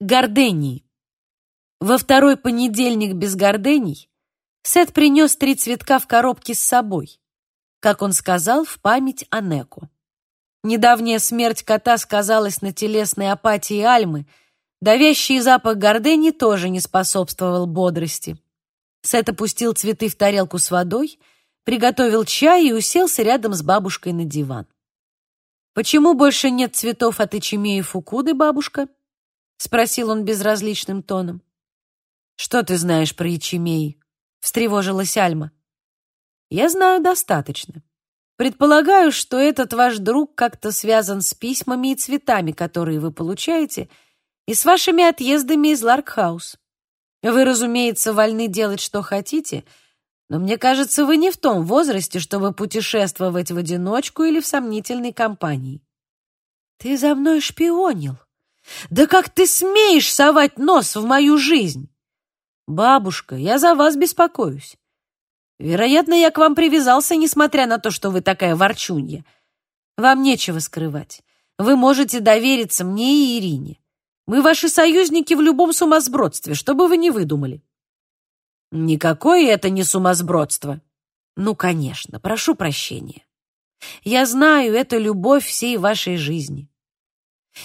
Гордении. Во второй понедельник без гордений Сет принес три цветка в коробке с собой, как он сказал, в память о Неку. Недавняя смерть кота сказалась на телесной апатии Альмы, давящий запах гордени тоже не способствовал бодрости. Сет опустил цветы в тарелку с водой, приготовил чай и уселся рядом с бабушкой на диван. «Почему больше нет цветов от Ичимеи Фукуды, бабушка?» — спросил он безразличным тоном. «Что ты знаешь про Ичимеи?» — встревожилась Альма. «Я знаю достаточно. Предполагаю, что этот ваш друг как-то связан с письмами и цветами, которые вы получаете, и с вашими отъездами из Ларкхаус. Вы, разумеется, вольны делать, что хотите, но мне кажется, вы не в том возрасте, чтобы путешествовать в одиночку или в сомнительной компании». «Ты за мной шпионил», да как ты смеешь совать нос в мою жизнь? Бабушка, я за вас беспокоюсь. Вероятно, я к вам привязался, несмотря на то, что вы такая ворчунья. Вам нечего скрывать. Вы можете довериться мне и Ирине. Мы ваши союзники в любом сумасбродстве, что бы вы ни выдумали. Никакое это не сумасбродство. Ну, конечно, прошу прощения. Я знаю, это любовь всей вашей жизни.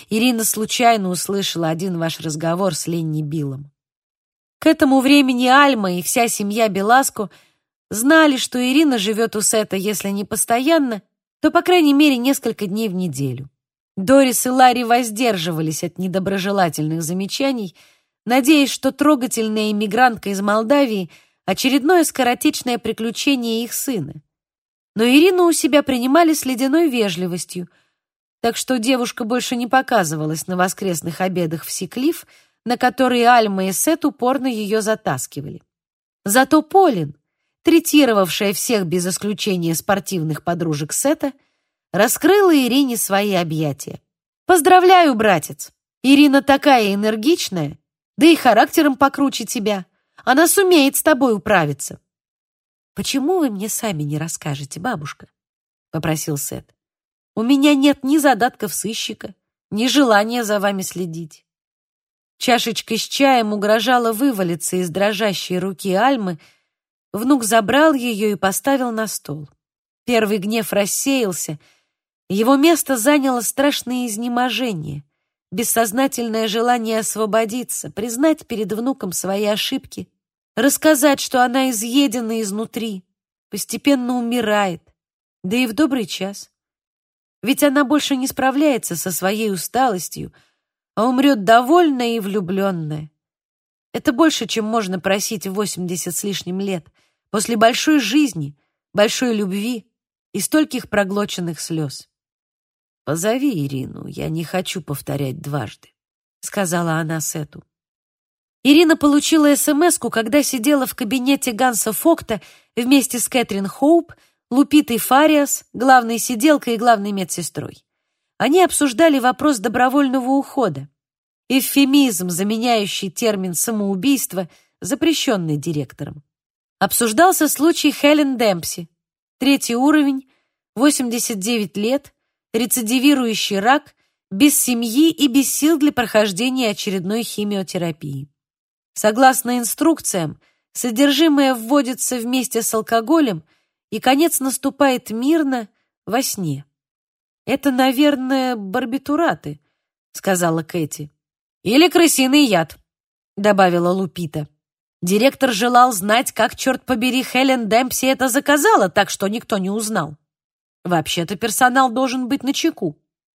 Ирина случайно услышала один ваш разговор с Ленни Биллом. К этому времени Альма и вся семья Беласко знали, что Ирина живет у Сета, если не постоянно, то, по крайней мере, несколько дней в неделю. Дорис и Ларри воздерживались от недоброжелательных замечаний, надеясь, что трогательная иммигрантка из Молдавии — очередное скоротечное приключение их сына. Но Ирину у себя принимали с ледяной вежливостью — так что девушка больше не показывалась на воскресных обедах в Секлиф, на которые Альма и Сет упорно ее затаскивали. Зато Полин, третировавшая всех без исключения спортивных подружек Сета, раскрыла Ирине свои объятия. «Поздравляю, братец! Ирина такая энергичная, да и характером покруче тебя. Она сумеет с тобой управиться». «Почему вы мне сами не расскажете, бабушка?» — попросил Сет. У меня нет ни задатков сыщика, ни желания за вами следить. Чашечка с чаем угрожала вывалиться из дрожащей руки Альмы. Внук забрал ее и поставил на стол. Первый гнев рассеялся. Его место заняло страшное изнеможение, бессознательное желание освободиться, признать перед внуком свои ошибки, рассказать, что она изъедена изнутри, постепенно умирает, да и в добрый час. Ведь она больше не справляется со своей усталостью, а умрет довольная и влюбленная. Это больше, чем можно просить в 80 с лишним лет, после большой жизни, большой любви и стольких проглоченных слез. «Позови Ирину, я не хочу повторять дважды», — сказала она Сету. Ирина получила смс когда сидела в кабинете Ганса Фокта вместе с Кэтрин Хоуп Лупитой Фариас, главной сиделкой и главной медсестрой. Они обсуждали вопрос добровольного ухода. Эвфемизм, заменяющий термин «самоубийство», запрещенный директором. Обсуждался случай Хелен Демпси. Третий уровень, 89 лет, рецидивирующий рак, без семьи и без сил для прохождения очередной химиотерапии. Согласно инструкциям, содержимое вводится вместе с алкоголем – и конец наступает мирно во сне. «Это, наверное, барбитураты», — сказала Кэти. «Или крысиный яд», — добавила Лупита. Директор желал знать, как, черт побери, Хелен Демпси это заказала, так что никто не узнал. Вообще-то персонал должен быть начеку.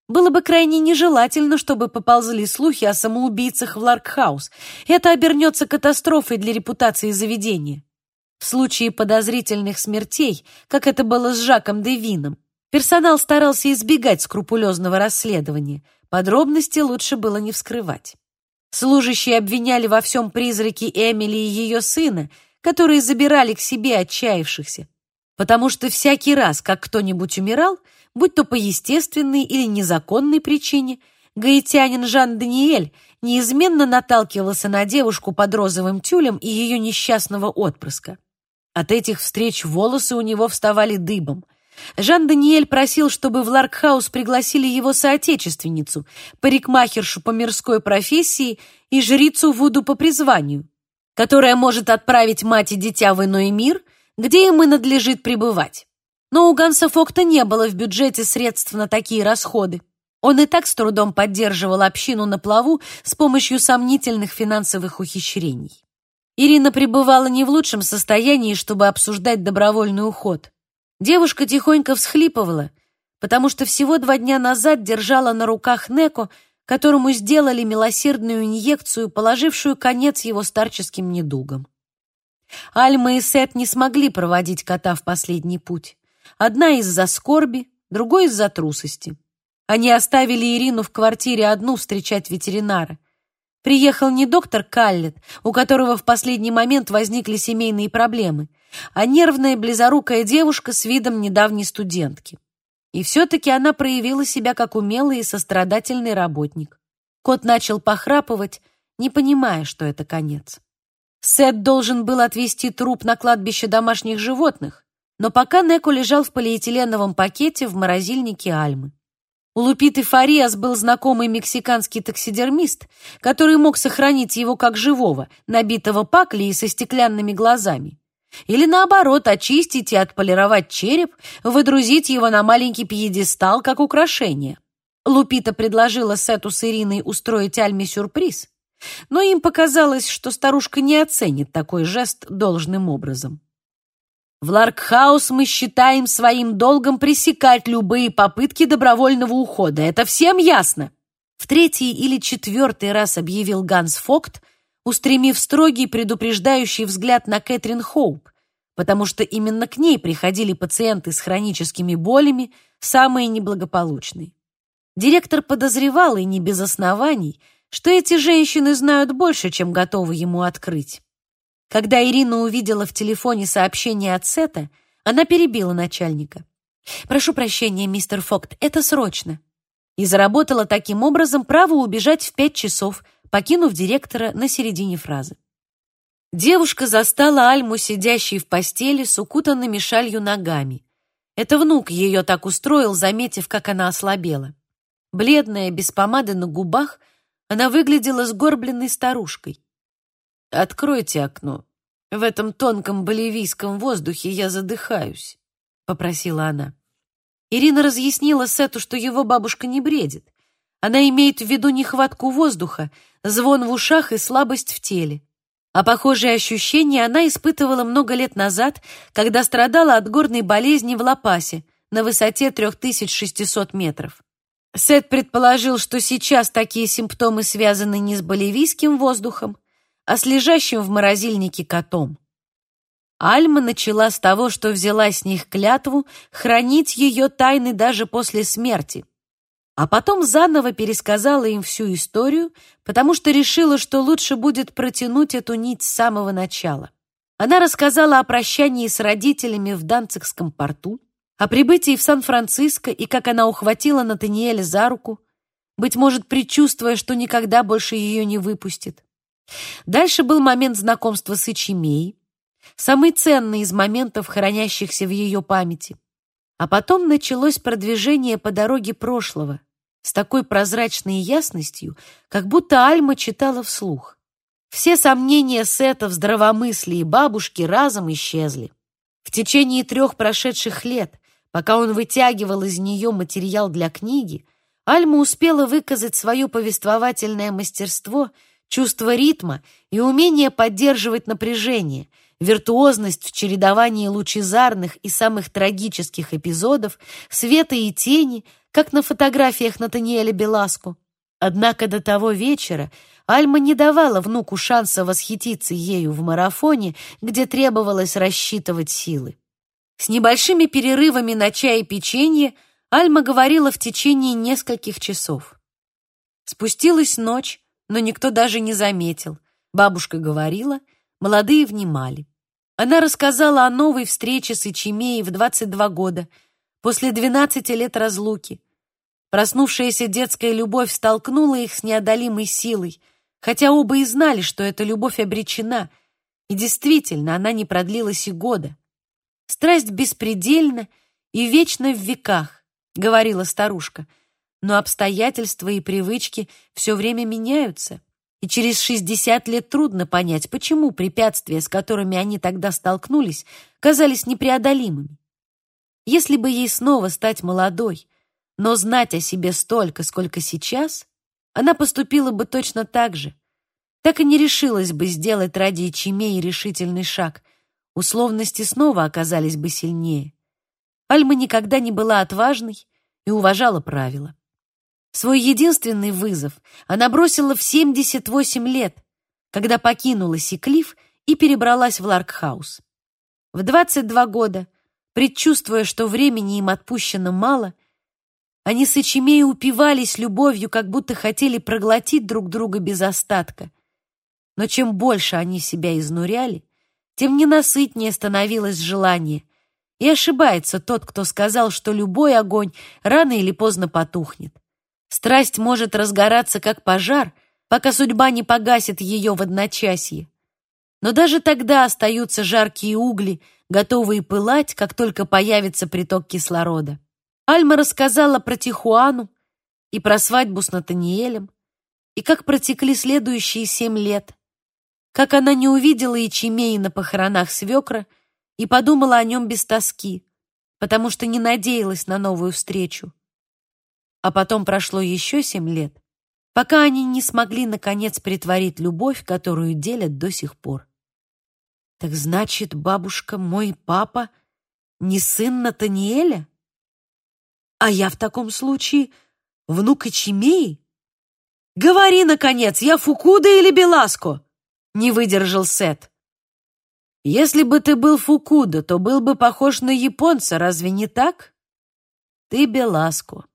Было бы крайне нежелательно, чтобы поползли слухи о самоубийцах в Ларкхаус. Это обернется катастрофой для репутации заведения. В случае подозрительных смертей, как это было с Жаком Девином, персонал старался избегать скрупулезного расследования. Подробности лучше было не вскрывать. Служащие обвиняли во всем призраки Эмили и ее сына, которые забирали к себе отчаявшихся, потому что всякий раз, как кто-нибудь умирал, будь то по естественной или незаконной причине, гаитянин Жан-Даниэль неизменно наталкивался на девушку под розовым тюлем и ее несчастного отпрыска. От этих встреч волосы у него вставали дыбом. Жан-Даниэль просил, чтобы в Ларкхаус пригласили его соотечественницу, парикмахершу по мирской профессии и жрицу Вуду по призванию, которая может отправить мать и дитя в иной мир, где им и надлежит пребывать. Но у Ганса Фокта не было в бюджете средств на такие расходы. Он и так с трудом поддерживал общину на плаву с помощью сомнительных финансовых ухищрений. Ирина пребывала не в лучшем состоянии, чтобы обсуждать добровольный уход. Девушка тихонько всхлипывала, потому что всего два дня назад держала на руках Неко, которому сделали милосердную инъекцию, положившую конец его старческим недугам. Альма и Сет не смогли проводить кота в последний путь. Одна из-за скорби, другой из-за трусости. Они оставили Ирину в квартире одну встречать ветеринара. Приехал не доктор Каллет, у которого в последний момент возникли семейные проблемы — а нервная близорукая девушка с видом недавней студентки. И все-таки она проявила себя как умелый и сострадательный работник. Кот начал похрапывать, не понимая, что это конец. Сет должен был отвезти труп на кладбище домашних животных, но пока Неко лежал в полиэтиленовом пакете в морозильнике Альмы. У Лупиты Фариас был знакомый мексиканский таксидермист, который мог сохранить его как живого, набитого пакли и со стеклянными глазами. Или наоборот, очистить и отполировать череп, водрузить его на маленький пьедестал как украшение. Лупита предложила Сету с Ириной устроить Альме сюрприз, но им показалось, что старушка не оценит такой жест должным образом. В Ларкхаус мы считаем своим долгом пресекать любые попытки добровольного ухода. Это всем ясно. В третий или четвертый раз объявил Ганс Фокт, устремив строгий предупреждающий взгляд на Кэтрин Хоуп, потому что именно к ней приходили пациенты с хроническими болями, самые неблагополучные. Директор подозревал, и не без оснований, что эти женщины знают больше, чем готовы ему открыть. Когда Ирина увидела в телефоне сообщение от Сета, она перебила начальника. «Прошу прощения, мистер Фокт, это срочно». И заработала таким образом право убежать в пять часов, покинув директора на середине фразы. Девушка застала Альму, сидящей в постели с укутанными шалью ногами. Это внук ее так устроил, заметив, как она ослабела. Бледная, без помады на губах, она выглядела сгорбленной старушкой. «Откройте окно. В этом тонком боливийском воздухе я задыхаюсь», — попросила она. Ирина разъяснила Сету, что его бабушка не бредит. Она имеет в виду нехватку воздуха, звон в ушах и слабость в теле. А похожие ощущения она испытывала много лет назад, когда страдала от горной болезни в Лапасе на высоте 3600 метров. Сет предположил, что сейчас такие симптомы связаны не с боливийским воздухом, а с лежащим в морозильнике котом. Альма начала с того, что взяла с них клятву хранить ее тайны даже после смерти, а потом заново пересказала им всю историю, потому что решила, что лучше будет протянуть эту нить с самого начала. Она рассказала о прощании с родителями в Данцигском порту, о прибытии в Сан-Франциско и как она ухватила Натаниэля за руку, быть может, предчувствуя, что никогда больше ее не выпустит. Дальше был момент знакомства с Ичимей, самый ценный из моментов, хранящихся в ее памяти. А потом началось продвижение по дороге прошлого, с такой прозрачной ясностью, как будто Альма читала вслух. Все сомнения Сета в здравомыслии бабушки разом исчезли. В течение трех прошедших лет, пока он вытягивал из нее материал для книги, Альма успела выказать свое повествовательное мастерство, чувство ритма и умение поддерживать напряжение — виртуозность в чередовании лучезарных и самых трагических эпизодов, света и тени, как на фотографиях Натаниэля Беласку. Однако до того вечера Альма не давала внуку шанса восхититься ею в марафоне, где требовалось рассчитывать силы. С небольшими перерывами на чай и печенье Альма говорила в течение нескольких часов. Спустилась ночь, но никто даже не заметил. Бабушка говорила, молодые внимали. Она рассказала о новой встрече с Ичимеей в 22 года, после 12 лет разлуки. Проснувшаяся детская любовь столкнула их с неодолимой силой, хотя оба и знали, что эта любовь обречена, и действительно, она не продлилась и года. Страсть беспредельна и вечно в веках, говорила старушка. Но обстоятельства и привычки все время меняются, и через 60 лет трудно понять, почему препятствия, с которыми они тогда столкнулись, казались непреодолимыми. Если бы ей снова стать молодой, но знать о себе столько, сколько сейчас, она поступила бы точно так же. Так и не решилась бы сделать ради Ичимеи решительный шаг. Условности снова оказались бы сильнее. Альма никогда не была отважной и уважала правила. Свой единственный вызов она бросила в 78 лет, когда покинула Сиклиф и перебралась в Ларкхаус. В 22 года, предчувствуя, что времени им отпущено мало, они с Ичимеей упивались любовью, как будто хотели проглотить друг друга без остатка. Но чем больше они себя изнуряли, тем ненасытнее становилось желание. И ошибается тот, кто сказал, что любой огонь рано или поздно потухнет. Страсть может разгораться, как пожар, пока судьба не погасит ее в одночасье. Но даже тогда остаются жаркие угли, готовые пылать, как только появится приток кислорода. Альма рассказала про Тихуану и про свадьбу с Натаниэлем, и как протекли следующие семь лет, как она не увидела Ичимеи на похоронах свекра и подумала о нем без тоски, потому что не надеялась на новую встречу. А потом прошло еще семь лет, пока они не смогли наконец притворить любовь, которую делят до сих пор. Так значит, бабушка, мой папа не сын Натаниэля? А я в таком случае внук Ичимеи? Говори, наконец, я Фукуда или Беласко? Не выдержал Сет. Если бы ты был Фукуда, то был бы похож на японца, разве не так? Ты Беласко.